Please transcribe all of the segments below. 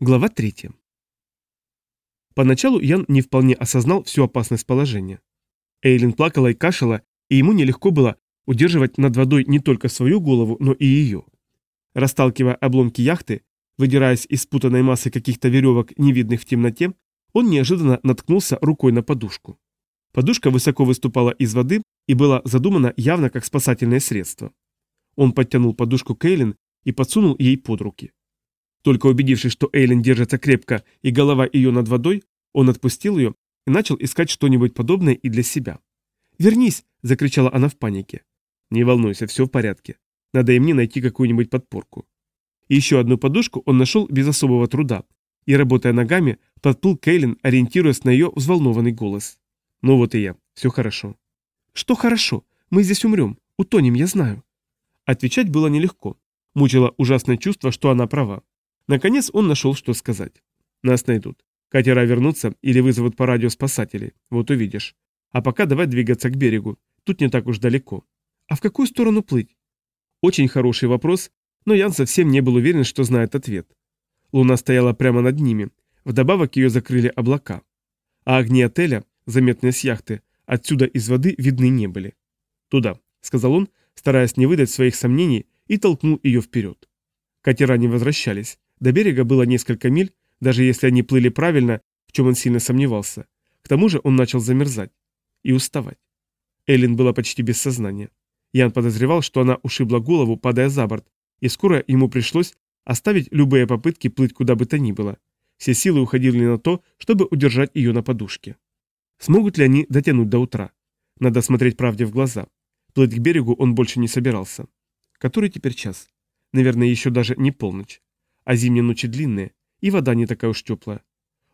Глава 3. Поначалу Ян не вполне осознал всю опасность положения. Эйлин плакала и кашляла, и ему нелегко было удерживать над водой не только свою голову, но и ее. Расталкивая обломки яхты, выдираясь из спутанной массы каких-то веревок, невидных в темноте, он неожиданно наткнулся рукой на подушку. Подушка высоко выступала из воды и была задумана явно как спасательное средство. Он подтянул подушку к Эйлин и подсунул ей под руки. Только убедившись, что Эйлин держится крепко и голова ее над водой, он отпустил ее и начал искать что-нибудь подобное и для себя. «Вернись!» – закричала она в панике. «Не волнуйся, все в порядке. Надо и мне найти какую-нибудь подпорку». И еще одну подушку он нашел без особого труда и, работая ногами, подплыл к Эйлин, ориентируясь на ее взволнованный голос. «Ну вот и я. Все хорошо». «Что хорошо? Мы здесь умрем. Утонем, я знаю». Отвечать было нелегко. Мучило ужасное чувство, что она права. Наконец он нашел, что сказать. Нас найдут. Катера вернутся или вызовут по радио спасателей. Вот увидишь. А пока давай двигаться к берегу. Тут не так уж далеко. А в какую сторону плыть? Очень хороший вопрос, но Ян совсем не был уверен, что знает ответ. Луна стояла прямо над ними. Вдобавок ее закрыли облака. А огни отеля, заметные с яхты, отсюда из воды видны не были. «Туда», — сказал он, стараясь не выдать своих сомнений, и толкнул ее вперед. Катера не возвращались. До берега было несколько миль, даже если они плыли правильно, в чем он сильно сомневался. К тому же он начал замерзать и уставать. Эллен была почти без сознания. Ян подозревал, что она ушибла голову, падая за борт, и скоро ему пришлось оставить любые попытки плыть куда бы то ни было. Все силы уходили на то, чтобы удержать ее на подушке. Смогут ли они дотянуть до утра? Надо смотреть правде в глаза. Плыть к берегу он больше не собирался. Который теперь час? Наверное, еще даже не полночь а зимние ночи длинные, и вода не такая уж теплая.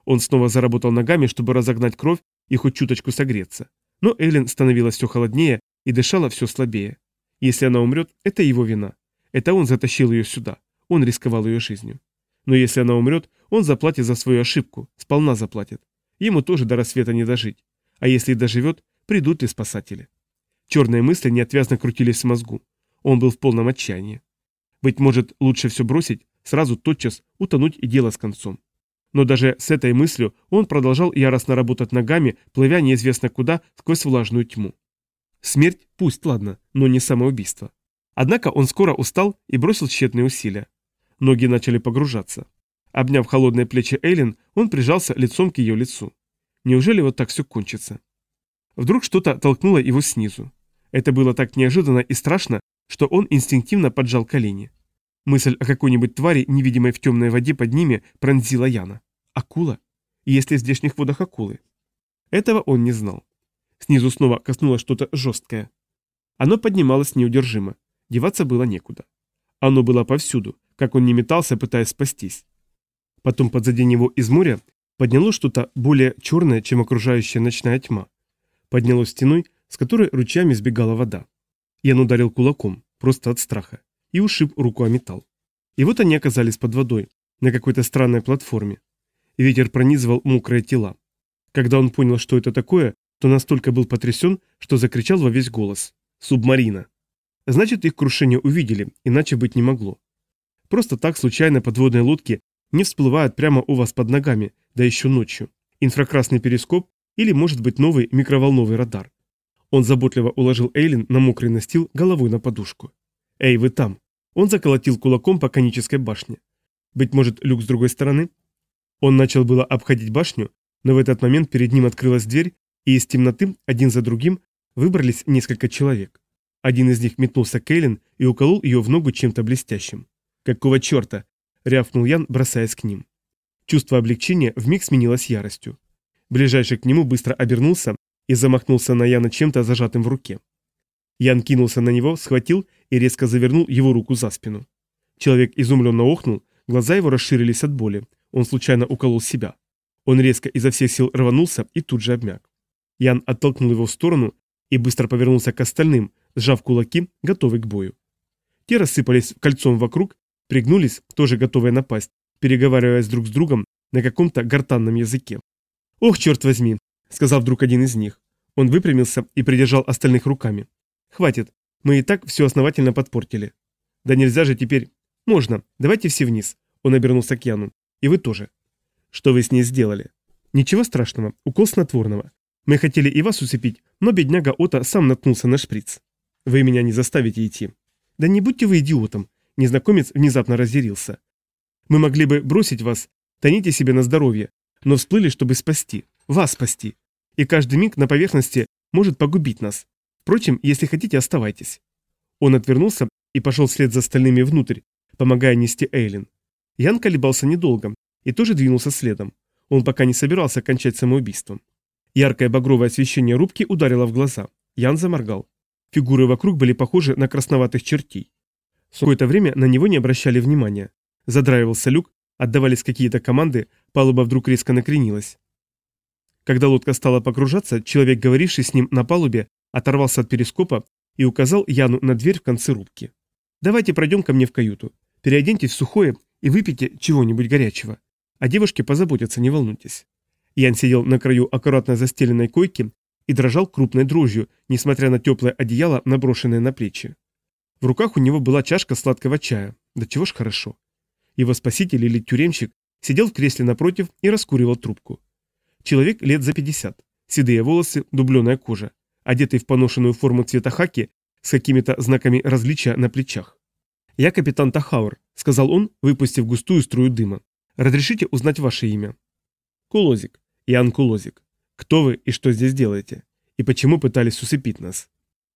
Он снова заработал ногами, чтобы разогнать кровь и хоть чуточку согреться. Но Эллен становилась все холоднее и дышала все слабее. Если она умрет, это его вина. Это он затащил ее сюда. Он рисковал ее жизнью. Но если она умрет, он заплатит за свою ошибку, сполна заплатит. Ему тоже до рассвета не дожить. А если и доживет, придут и спасатели. Черные мысли неотвязно крутились в мозгу. Он был в полном отчаянии. Быть может, лучше все бросить, сразу тотчас утонуть и дело с концом. Но даже с этой мыслью он продолжал яростно работать ногами, плывя неизвестно куда сквозь влажную тьму. Смерть пусть, ладно, но не самоубийство. Однако он скоро устал и бросил тщетные усилия. Ноги начали погружаться. Обняв холодные плечи Эйлин, он прижался лицом к ее лицу. Неужели вот так все кончится? Вдруг что-то толкнуло его снизу. Это было так неожиданно и страшно, что он инстинктивно поджал колени. Мысль о какой-нибудь твари, невидимой в темной воде под ними, пронзила Яна. Акула? Есть ли в здешних водах акулы? Этого он не знал. Снизу снова коснулось что-то жесткое. Оно поднималось неудержимо. Деваться было некуда. Оно было повсюду, как он не метался, пытаясь спастись. Потом позади него из моря поднялось что-то более черное, чем окружающая ночная тьма. Поднялось стеной, с которой ручьями сбегала вода. Ян ударил кулаком, просто от страха и ушиб руку о металл. И вот они оказались под водой, на какой-то странной платформе. Ветер пронизывал мокрые тела. Когда он понял, что это такое, то настолько был потрясен, что закричал во весь голос. «Субмарина!» Значит, их крушение увидели, иначе быть не могло. Просто так случайно подводные лодки не всплывают прямо у вас под ногами, да еще ночью. Инфракрасный перископ или, может быть, новый микроволновый радар. Он заботливо уложил Эйлин на мокрый настил головой на подушку. «Эй, вы там!» Он заколотил кулаком по конической башне. Быть может, люк с другой стороны? Он начал было обходить башню, но в этот момент перед ним открылась дверь, и из темноты, один за другим, выбрались несколько человек. Один из них метнулся к Эйлин и уколол ее в ногу чем-то блестящим. «Какого черта?» — рявкнул Ян, бросаясь к ним. Чувство облегчения вмиг сменилось яростью. Ближайший к нему быстро обернулся и замахнулся на Яна чем-то зажатым в руке. Ян кинулся на него, схватил и резко завернул его руку за спину. Человек изумленно охнул, глаза его расширились от боли. Он случайно уколол себя. Он резко изо всех сил рванулся и тут же обмяк. Ян оттолкнул его в сторону и быстро повернулся к остальным, сжав кулаки, готовый к бою. Те рассыпались кольцом вокруг, пригнулись, тоже готовые напасть, переговариваясь друг с другом на каком-то гортанном языке. «Ох, черт возьми!» — сказал вдруг один из них. Он выпрямился и придержал остальных руками. Хватит, мы и так все основательно подпортили. Да нельзя же теперь... Можно, давайте все вниз. Он обернулся к Яну. И вы тоже. Что вы с ней сделали? Ничего страшного, укол снотворного. Мы хотели и вас усыпить, но бедняга Ота сам наткнулся на шприц. Вы меня не заставите идти. Да не будьте вы идиотом. Незнакомец внезапно разъярился. Мы могли бы бросить вас, тоните себе на здоровье, но всплыли, чтобы спасти, вас спасти. И каждый миг на поверхности может погубить нас. Впрочем, если хотите, оставайтесь. Он отвернулся и пошел вслед за остальными внутрь, помогая нести Эйлин. Ян колебался недолго и тоже двинулся следом. Он пока не собирался кончать самоубийством. Яркое багровое освещение рубки ударило в глаза. Ян заморгал. Фигуры вокруг были похожи на красноватых чертей. Какое-то время на него не обращали внимания. Задраивался люк, отдавались какие-то команды, палуба вдруг резко накренилась. Когда лодка стала погружаться, человек, говоривший с ним на палубе, оторвался от перископа и указал Яну на дверь в конце рубки. «Давайте пройдем ко мне в каюту. Переоденьтесь в сухое и выпейте чего-нибудь горячего. О девушке позаботятся, не волнуйтесь». Ян сидел на краю аккуратно застеленной койки и дрожал крупной дрожью, несмотря на теплое одеяло, наброшенное на плечи. В руках у него была чашка сладкого чая. Да чего ж хорошо. Его спаситель или тюремщик сидел в кресле напротив и раскуривал трубку. Человек лет за 50. Седые волосы, дубленая кожа. Одетый в поношенную форму цвета хаки с какими-то знаками различия на плечах. «Я капитан Тахауэр», — сказал он, выпустив густую струю дыма. «Разрешите узнать ваше имя?» «Кулозик. Иоанн Кулозик. Кто вы и что здесь делаете? И почему пытались усыпить нас?»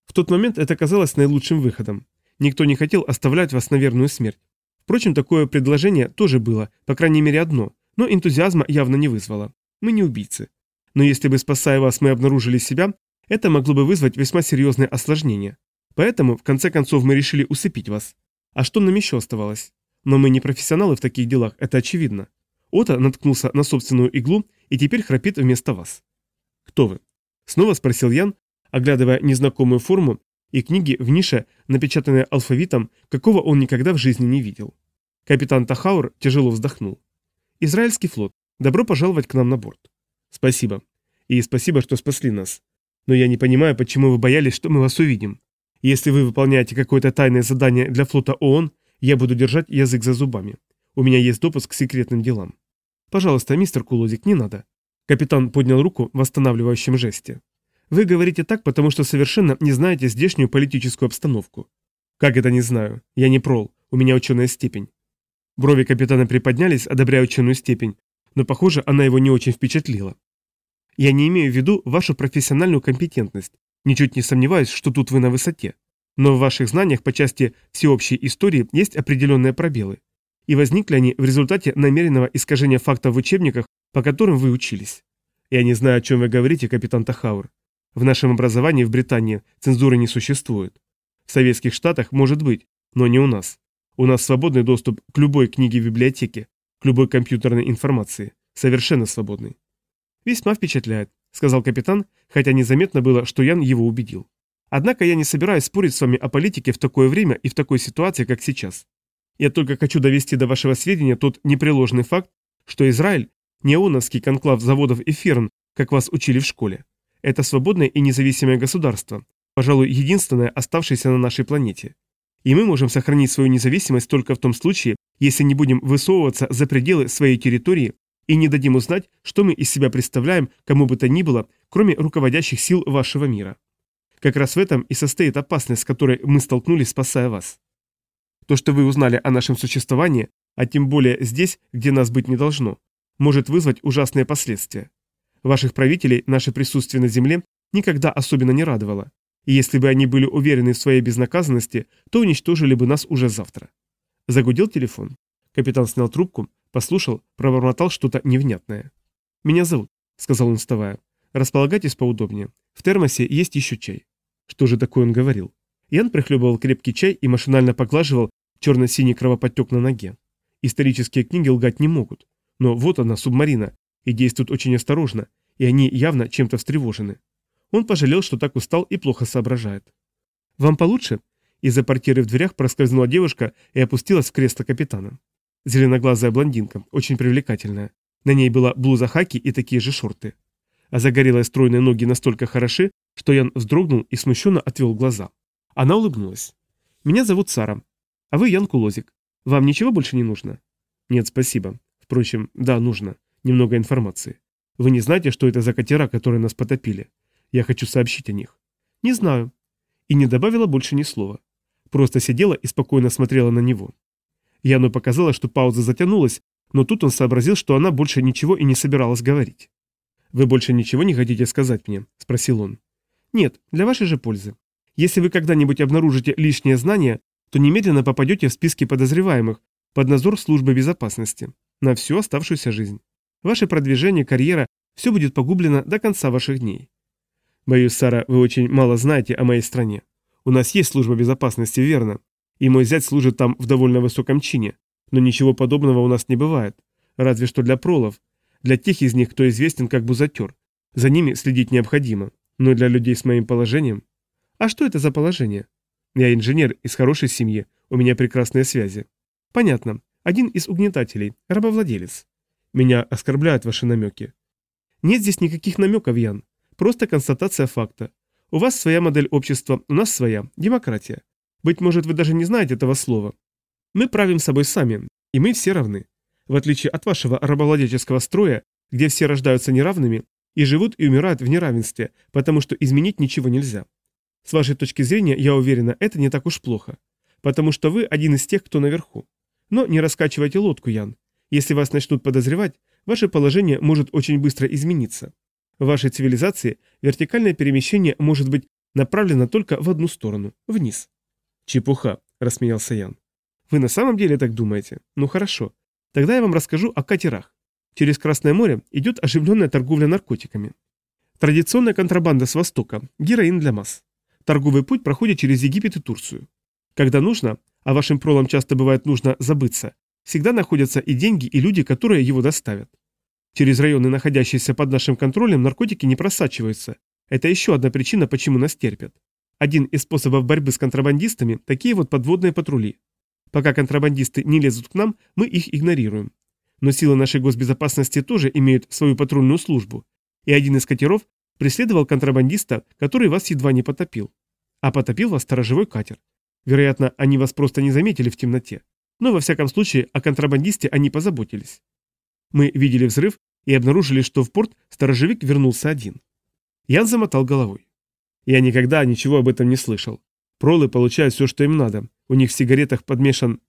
В тот момент это казалось наилучшим выходом. Никто не хотел оставлять вас на верную смерть. Впрочем, такое предложение тоже было, по крайней мере одно, но энтузиазма явно не вызвало. Мы не убийцы. Но если бы, спасая вас, мы обнаружили себя, это могло бы вызвать весьма серьезные осложнения. Поэтому, в конце концов, мы решили усыпить вас. А что нам еще оставалось? Но мы не профессионалы в таких делах, это очевидно. Ота наткнулся на собственную иглу и теперь храпит вместо вас. Кто вы? Снова спросил Ян, оглядывая незнакомую форму и книги в нише, напечатанные алфавитом, какого он никогда в жизни не видел. Капитан Тахаур тяжело вздохнул. «Израильский флот. Добро пожаловать к нам на борт». «Спасибо. И спасибо, что спасли нас. Но я не понимаю, почему вы боялись, что мы вас увидим. Если вы выполняете какое-то тайное задание для флота ООН, я буду держать язык за зубами. У меня есть допуск к секретным делам. Пожалуйста, мистер Кулозик, не надо. Капитан поднял руку в восстанавливающем жесте. Вы говорите так, потому что совершенно не знаете здешнюю политическую обстановку. Как это не знаю? Я не прол, у меня ученая степень. Брови капитана приподнялись, одобряя ученую степень, но, похоже, она его не очень впечатлила. Я не имею в виду вашу профессиональную компетентность, Ничуть не сомневаюсь, что тут вы на высоте. Но в ваших знаниях по части всеобщей истории есть определенные пробелы. И возникли они в результате намеренного искажения фактов в учебниках, по которым вы учились. Я не знаю, о чем вы говорите, капитан Тахаур. В нашем образовании в Британии цензуры не существует. В Советских Штатах может быть, но не у нас. У нас свободный доступ к любой книге в библиотеке, к любой компьютерной информации. Совершенно свободный. Весьма впечатляет сказал капитан, хотя незаметно было, что Ян его убедил. Однако я не собираюсь спорить с вами о политике в такое время и в такой ситуации, как сейчас. Я только хочу довести до вашего сведения тот непреложный факт, что Израиль – не ООНовский конклав заводов и ферм, как вас учили в школе. Это свободное и независимое государство, пожалуй, единственное, оставшееся на нашей планете. И мы можем сохранить свою независимость только в том случае, если не будем высовываться за пределы своей территории и не дадим узнать, что мы из себя представляем кому бы то ни было, кроме руководящих сил вашего мира. Как раз в этом и состоит опасность, с которой мы столкнулись, спасая вас. То, что вы узнали о нашем существовании, а тем более здесь, где нас быть не должно, может вызвать ужасные последствия. Ваших правителей наше присутствие на Земле никогда особенно не радовало, и если бы они были уверены в своей безнаказанности, то уничтожили бы нас уже завтра. Загудел телефон. Капитан снял трубку, Послушал, пробормотал что-то невнятное. «Меня зовут», — сказал он, вставая. «Располагайтесь поудобнее. В термосе есть еще чай». Что же такое он говорил? Ян прихлебывал крепкий чай и машинально поглаживал черно-синий кровоподтек на ноге. Исторические книги лгать не могут. Но вот она, субмарина, и действует очень осторожно, и они явно чем-то встревожены. Он пожалел, что так устал и плохо соображает. «Вам получше?» Из-за портьеры в дверях проскользнула девушка и опустилась в кресло капитана. Зеленоглазая блондинка, очень привлекательная. На ней была блуза хаки и такие же шорты. А загорелые стройные ноги настолько хороши, что Ян вздрогнул и смущенно отвел глаза. Она улыбнулась. «Меня зовут Сара. А вы Ян Кулозик. Вам ничего больше не нужно?» «Нет, спасибо. Впрочем, да, нужно. Немного информации. Вы не знаете, что это за катера, которые нас потопили? Я хочу сообщить о них. Не знаю. И не добавила больше ни слова. Просто сидела и спокойно смотрела на него. Яну показалось, что пауза затянулась, но тут он сообразил, что она больше ничего и не собиралась говорить. «Вы больше ничего не хотите сказать мне?» – спросил он. «Нет, для вашей же пользы. Если вы когда-нибудь обнаружите лишнее знание, то немедленно попадете в списки подозреваемых под надзор службы безопасности на всю оставшуюся жизнь. Ваше продвижение, карьера – все будет погублено до конца ваших дней. Боюсь, Сара, вы очень мало знаете о моей стране. У нас есть служба безопасности, верно? И мой зять служит там в довольно высоком чине. Но ничего подобного у нас не бывает. Разве что для пролов. Для тех из них, кто известен как бузатер. За ними следить необходимо. Но для людей с моим положением... А что это за положение? Я инженер из хорошей семьи. У меня прекрасные связи. Понятно. Один из угнетателей, рабовладелец. Меня оскорбляют ваши намеки. Нет здесь никаких намеков, Ян. Просто констатация факта. У вас своя модель общества, у нас своя. Демократия. Быть может, вы даже не знаете этого слова. Мы правим собой сами, и мы все равны. В отличие от вашего рабовладельческого строя, где все рождаются неравными и живут и умирают в неравенстве, потому что изменить ничего нельзя. С вашей точки зрения, я уверена, это не так уж плохо. Потому что вы один из тех, кто наверху. Но не раскачивайте лодку, Ян. Если вас начнут подозревать, ваше положение может очень быстро измениться. В вашей цивилизации вертикальное перемещение может быть направлено только в одну сторону, вниз. Чепуха, рассмеялся Ян. Вы на самом деле так думаете? Ну хорошо. Тогда я вам расскажу о катерах. Через Красное море идет оживленная торговля наркотиками. Традиционная контрабанда с Востока, героин для масс. Торговый путь проходит через Египет и Турцию. Когда нужно, а вашим пролам часто бывает нужно забыться, всегда находятся и деньги, и люди, которые его доставят. Через районы, находящиеся под нашим контролем, наркотики не просачиваются. Это еще одна причина, почему нас терпят. Один из способов борьбы с контрабандистами – такие вот подводные патрули. Пока контрабандисты не лезут к нам, мы их игнорируем. Но силы нашей госбезопасности тоже имеют свою патрульную службу. И один из катеров преследовал контрабандиста, который вас едва не потопил. А потопил вас сторожевой катер. Вероятно, они вас просто не заметили в темноте. Но во всяком случае о контрабандисте они позаботились. Мы видели взрыв и обнаружили, что в порт сторожевик вернулся один. Ян замотал головой. Я никогда ничего об этом не слышал. Пролы получают все, что им надо. У них в сигаретах подмешан...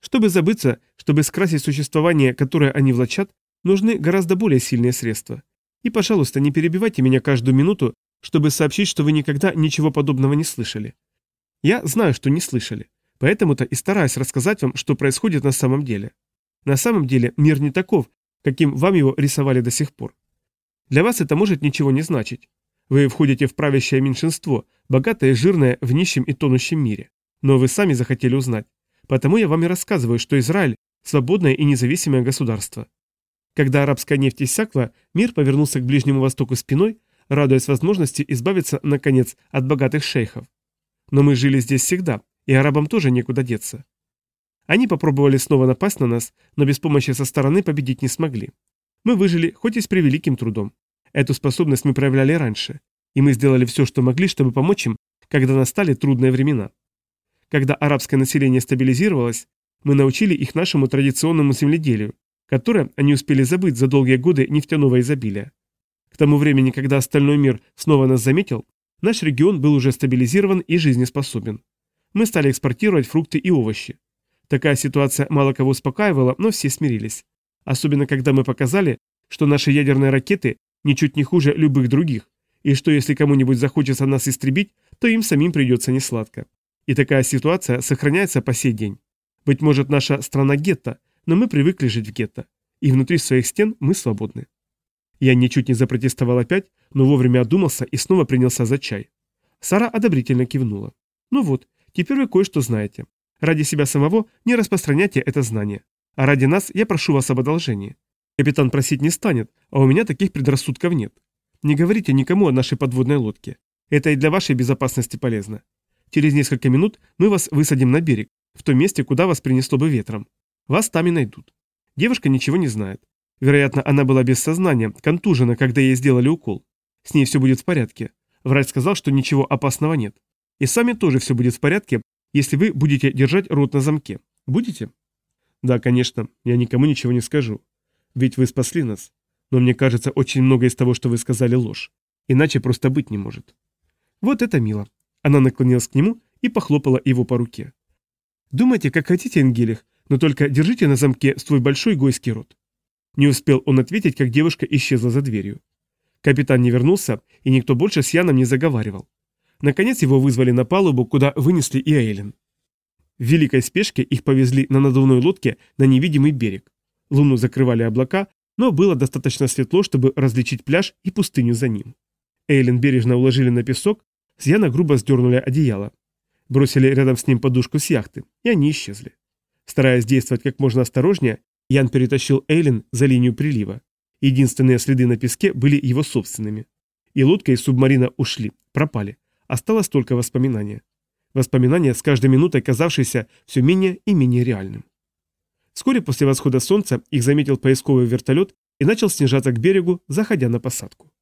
Чтобы забыться, чтобы скрасить существование, которое они влачат, нужны гораздо более сильные средства. И, пожалуйста, не перебивайте меня каждую минуту, чтобы сообщить, что вы никогда ничего подобного не слышали. Я знаю, что не слышали. Поэтому-то и стараюсь рассказать вам, что происходит на самом деле. На самом деле мир не таков, каким вам его рисовали до сих пор. Для вас это может ничего не значить. Вы входите в правящее меньшинство, богатое и жирное в нищем и тонущем мире. Но вы сами захотели узнать. Потому я вам и рассказываю, что Израиль – свободное и независимое государство. Когда арабская нефть иссякла, мир повернулся к Ближнему Востоку спиной, радуясь возможности избавиться, наконец, от богатых шейхов. Но мы жили здесь всегда, и арабам тоже некуда деться. Они попробовали снова напасть на нас, но без помощи со стороны победить не смогли. Мы выжили, хоть и с превеликим трудом. Эту способность мы проявляли раньше, и мы сделали все, что могли, чтобы помочь им, когда настали трудные времена. Когда арабское население стабилизировалось, мы научили их нашему традиционному земледелию, которое они успели забыть за долгие годы нефтяного изобилия. К тому времени, когда остальной мир снова нас заметил, наш регион был уже стабилизирован и жизнеспособен. Мы стали экспортировать фрукты и овощи. Такая ситуация мало кого успокаивала, но все смирились. Особенно когда мы показали, что наши ядерные ракеты ничуть не хуже любых других, и что если кому-нибудь захочется нас истребить, то им самим придется несладко. И такая ситуация сохраняется по сей день. Быть может, наша страна гетто, но мы привыкли жить в гетто. И внутри своих стен мы свободны. Я ничуть не запротестовал опять, но вовремя одумался и снова принялся за чай. Сара одобрительно кивнула. Ну вот, теперь вы кое-что знаете. Ради себя самого не распространяйте это знание. А ради нас я прошу вас об одолжении. Капитан просить не станет, а у меня таких предрассудков нет. Не говорите никому о нашей подводной лодке. Это и для вашей безопасности полезно. Через несколько минут мы вас высадим на берег, в том месте, куда вас принесло бы ветром. Вас там и найдут. Девушка ничего не знает. Вероятно, она была без сознания, контужена, когда ей сделали укол. С ней все будет в порядке. Врач сказал, что ничего опасного нет. И с вами тоже все будет в порядке, если вы будете держать рот на замке. Будете? Да, конечно, я никому ничего не скажу. Ведь вы спасли нас. Но мне кажется, очень много из того, что вы сказали, ложь. Иначе просто быть не может. Вот это мило. Она наклонилась к нему и похлопала его по руке. Думайте, как хотите, Энгелих, но только держите на замке свой большой гойский рот. Не успел он ответить, как девушка исчезла за дверью. Капитан не вернулся, и никто больше с Яном не заговаривал. Наконец его вызвали на палубу, куда вынесли и Эйлен. В великой спешке их повезли на надувной лодке на невидимый берег. Луну закрывали облака, но было достаточно светло, чтобы различить пляж и пустыню за ним. Эйлен бережно уложили на песок, с Яна грубо сдернули одеяло. Бросили рядом с ним подушку с яхты, и они исчезли. Стараясь действовать как можно осторожнее, Ян перетащил Эйлен за линию прилива. Единственные следы на песке были его собственными. И лодка, и субмарина ушли, пропали. Осталось только воспоминание. Воспоминание с каждой минутой казавшееся все менее и менее реальным. Вскоре после восхода солнца их заметил поисковый вертолет и начал снижаться к берегу, заходя на посадку.